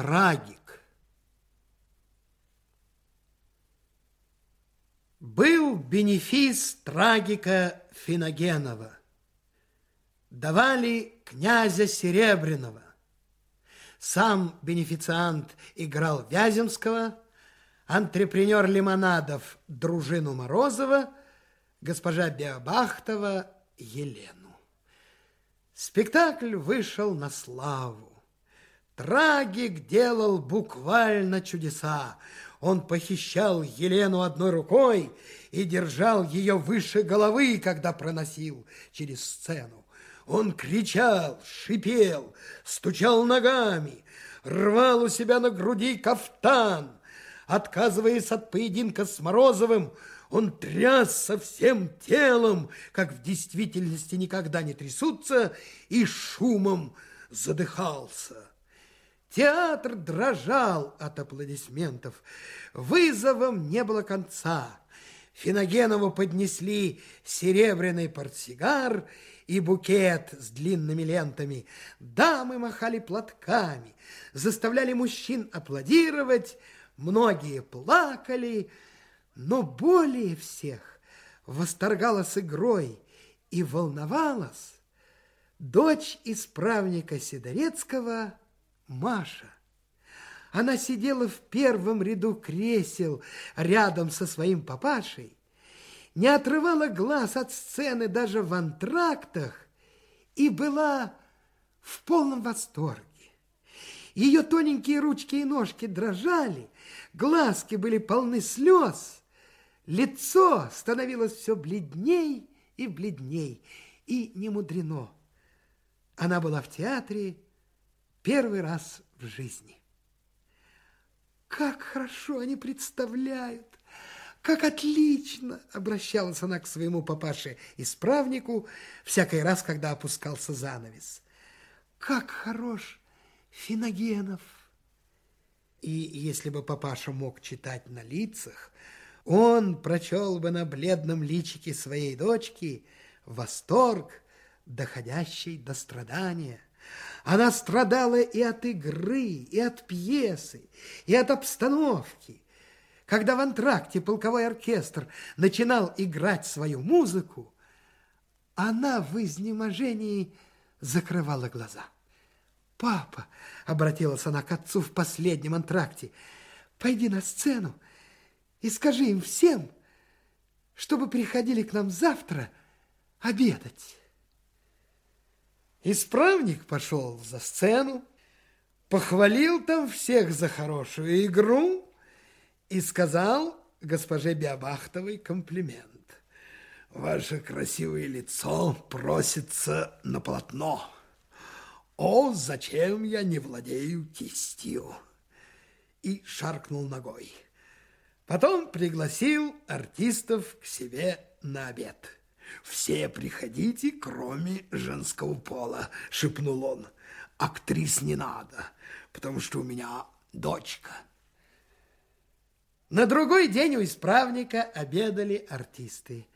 Трагик. Был бенефис трагика Финогенова. Давали князя Серебряного. Сам бенефициант играл Вяземского, антрепренер лимонадов дружину Морозова, госпожа Биобахтова Елену. Спектакль вышел на славу. Трагик делал буквально чудеса. Он похищал Елену одной рукой и держал ее выше головы, когда проносил через сцену. Он кричал, шипел, стучал ногами, рвал у себя на груди кафтан. Отказываясь от поединка с Морозовым, он трясся всем телом, как в действительности никогда не трясутся, и шумом задыхался. Театр дрожал от аплодисментов. Вызовом не было конца. Финогенову поднесли серебряный портсигар и букет с длинными лентами. Дамы махали платками, заставляли мужчин аплодировать, многие плакали, но более всех восторгалась игрой и волновалась дочь исправника Сидорецкого Маша. Она сидела в первом ряду кресел рядом со своим папашей, не отрывала глаз от сцены даже в антрактах и была в полном восторге. Ее тоненькие ручки и ножки дрожали, глазки были полны слез, лицо становилось все бледней и бледней, и не мудрено. Она была в театре, Первый раз в жизни. Как хорошо они представляют, как отлично, обращалась она к своему папаше-исправнику всякий раз, когда опускался занавес. Как хорош Финогенов. И если бы папаша мог читать на лицах, он прочел бы на бледном личике своей дочки восторг, доходящий до страдания. Она страдала и от игры, и от пьесы, и от обстановки. Когда в антракте полковой оркестр начинал играть свою музыку, она в изнеможении закрывала глаза. «Папа», — обратилась она к отцу в последнем антракте, «пойди на сцену и скажи им всем, чтобы приходили к нам завтра обедать». Исправник пошел за сцену, похвалил там всех за хорошую игру и сказал госпоже Биабахтовой комплимент. Ваше красивое лицо просится на полотно. О, зачем я не владею кистью? И шаркнул ногой. Потом пригласил артистов к себе на обед. «Все приходите, кроме женского пола», — шепнул он. «Актрис не надо, потому что у меня дочка». На другой день у исправника обедали артисты.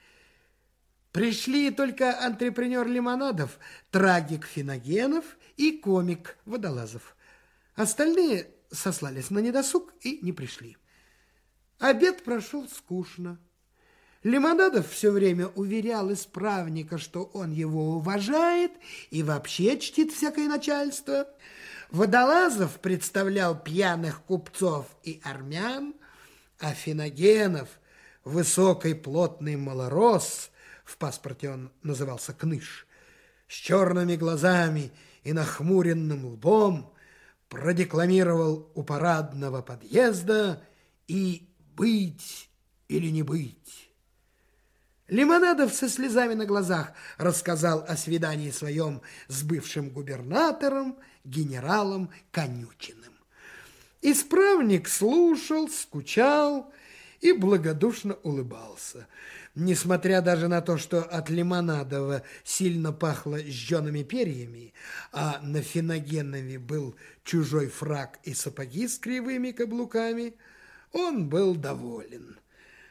Пришли только антрепренер Лимонадов, трагик Финогенов и комик Водолазов. Остальные сослались на недосуг и не пришли. Обед прошел скучно. Лимонадов все время уверял исправника, что он его уважает и вообще чтит всякое начальство. Водолазов представлял пьяных купцов и армян, а Финогенов, высокий плотный малорос, в паспорте он назывался Кныш, с черными глазами и нахмуренным лбом, продекламировал у парадного подъезда и «быть или не быть». Лимонадов со слезами на глазах рассказал о свидании своем с бывшим губернатором, генералом Конючиным. Исправник слушал, скучал и благодушно улыбался. Несмотря даже на то, что от Лимонадова сильно пахло жжеными перьями, а на Финогенове был чужой фраг и сапоги с кривыми каблуками, он был доволен.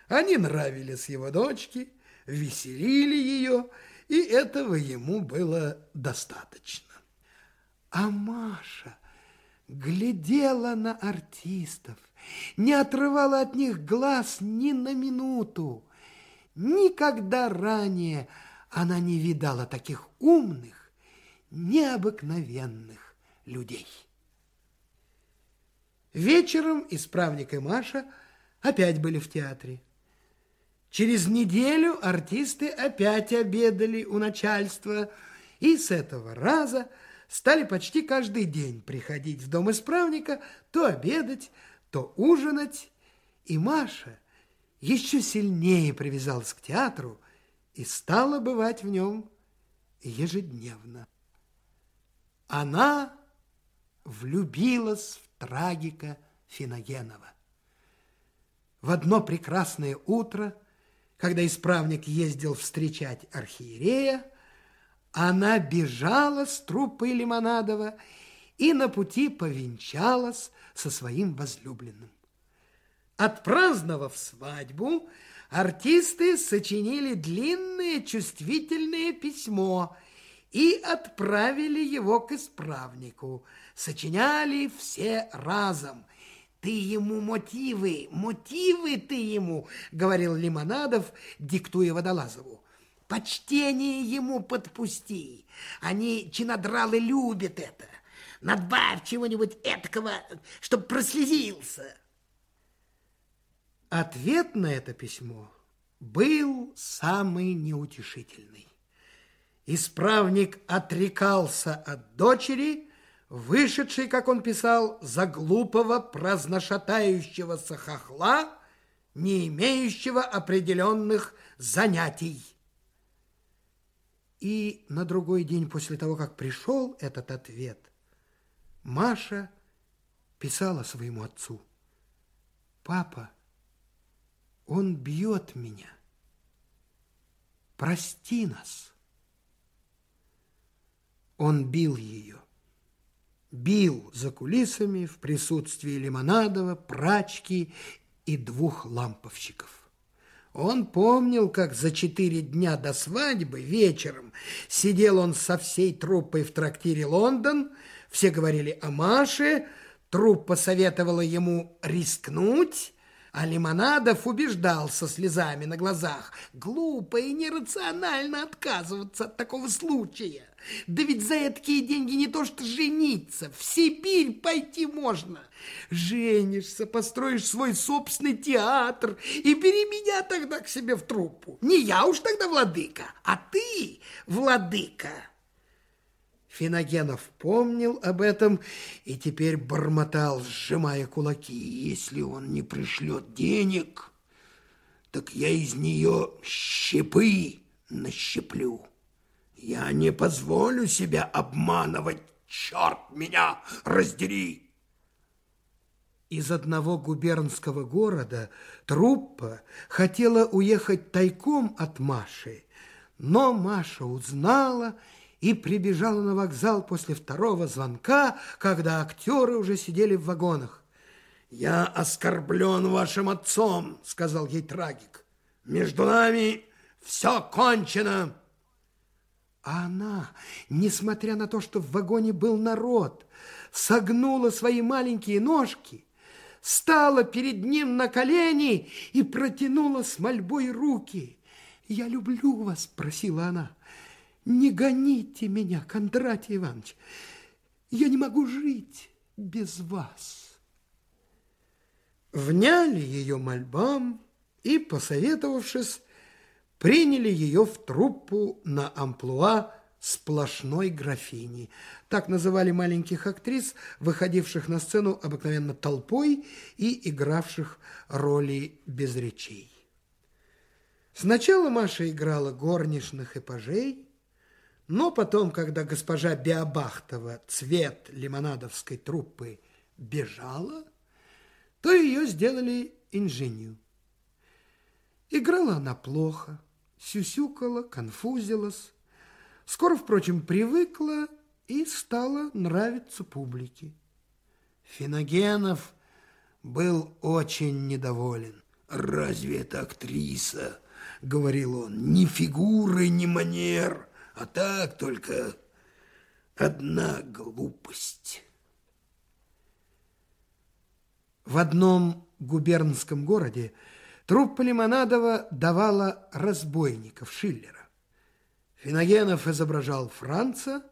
Они нравились его дочке, веселили ее, и этого ему было достаточно. А Маша глядела на артистов, не отрывала от них глаз ни на минуту. Никогда ранее она не видала таких умных, необыкновенных людей. Вечером исправник и Маша опять были в театре. Через неделю артисты опять обедали у начальства, и с этого раза стали почти каждый день приходить в дом исправника то обедать, то ужинать, и Маша еще сильнее привязалась к театру и стала бывать в нем ежедневно. Она влюбилась в трагика Финогенова. В одно прекрасное утро, когда исправник ездил встречать архиерея, она бежала с труппой Лимонадова и на пути повенчалась со своим возлюбленным. Отпраздновав свадьбу, артисты сочинили длинное чувствительное письмо и отправили его к исправнику. Сочиняли все разом. «Ты ему мотивы, мотивы ты ему», — говорил Лимонадов, диктуя Водолазову. «Почтение ему подпусти. Они, чинодралы, любят это. Надбавь чего-нибудь этакого, чтоб прослезился». Ответ на это письмо был самый неутешительный. Исправник отрекался от дочери, вышедшей, как он писал, за глупого праздношатающегося хохла, не имеющего определенных занятий. И на другой день после того, как пришел этот ответ, Маша писала своему отцу, «Папа, он бьет меня. Прости нас. Он бил ее. Бил за кулисами в присутствии Лимонадова, прачки и двух ламповщиков. Он помнил, как за четыре дня до свадьбы вечером сидел он со всей труппой в трактире «Лондон», все говорили о Маше, труппа советовала ему рискнуть, а Лимонадов убеждал со слезами на глазах. Глупо и нерационально отказываться от такого случая. Да ведь за такие деньги не то что жениться, в Сибирь пойти можно. Женишься, построишь свой собственный театр и бери меня тогда к себе в труппу. Не я уж тогда владыка, а ты владыка. Финогенов помнил об этом и теперь бормотал, сжимая кулаки. Если он не пришлет денег, так я из нее щепы нащеплю. Я не позволю себя обманывать, черт меня раздери. Из одного губернского города труппа хотела уехать тайком от Маши, но Маша узнала и прибежала на вокзал после второго звонка, когда актеры уже сидели в вагонах. «Я оскорблен вашим отцом», — сказал ей трагик. «Между нами все кончено». А она, несмотря на то, что в вагоне был народ, согнула свои маленькие ножки, стала перед ним на колени и протянула с мольбой руки. «Я люблю вас», — просила она, — не гоните меня, Кондратий Иванович. Я не могу жить без вас. Вняли ее мольбам и, посоветовавшись, приняли ее в труппу на амплуа сплошной графини. Так называли маленьких актрис, выходивших на сцену обыкновенно толпой и игравших роли без речей. Сначала Маша играла горничных и пажей, но потом, когда госпожа Биабахтова, цвет лимонадовской труппы, бежала, то ее сделали инженю. Играла она плохо, сюсюкала, конфузилась. Скоро, впрочем, привыкла и стала нравиться публике. Финогенов был очень недоволен. «Разве это актриса?» — говорил он. «Ни фигуры, ни манер». А так только одна глупость. В одном губернском городе труппа Лимонадова давала разбойников Шиллера. Финогенов изображал Франца,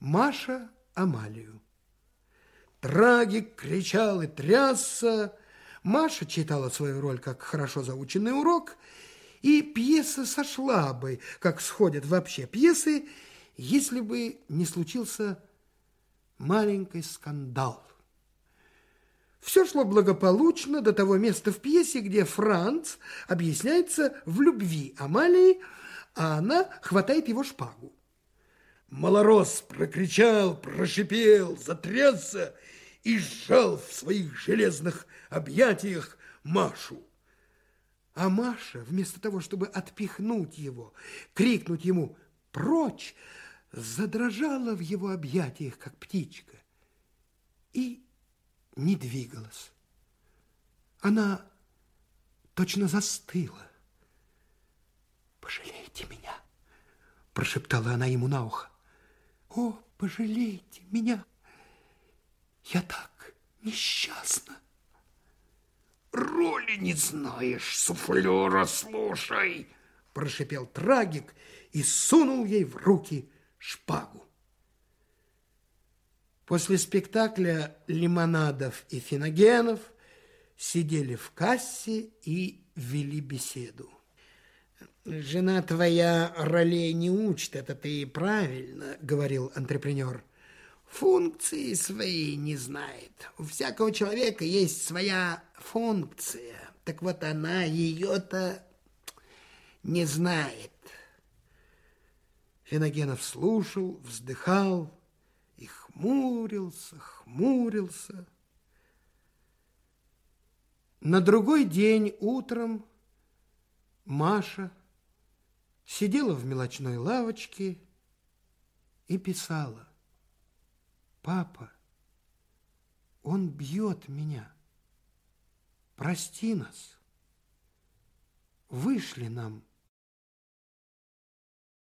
Маша – Амалию. Трагик кричал и трясся, Маша читала свою роль как хорошо заученный урок, и пьеса сошла бы, как сходят вообще пьесы, если бы не случился маленький скандал. Все шло благополучно до того места в пьесе, где Франц объясняется в любви Амалии, а она хватает его шпагу. Малорос прокричал, прошипел, затрясся и сжал в своих железных объятиях Машу. А Маша, вместо того, чтобы отпихнуть его, крикнуть ему «Прочь!», задрожала в его объятиях, как птичка, и не двигалась. Она точно застыла. «Пожалейте меня!» – прошептала она ему на ухо. «О, пожалейте меня! Я так несчастна!» «Роли не знаешь, суфлера, слушай!» – прошипел трагик и сунул ей в руки шпагу. После спектакля Лимонадов и Финогенов сидели в кассе и вели беседу. «Жена твоя ролей не учит, это ты правильно», — говорил антрепренер. «Функции свои не знает. У всякого человека есть своя функция. Так вот она ее-то не знает». Финогенов слушал, вздыхал, и хмурился, хмурился. На другой день утром Маша сидела в мелочной лавочке и писала. «Папа, он бьет меня. Прости нас. Вышли нам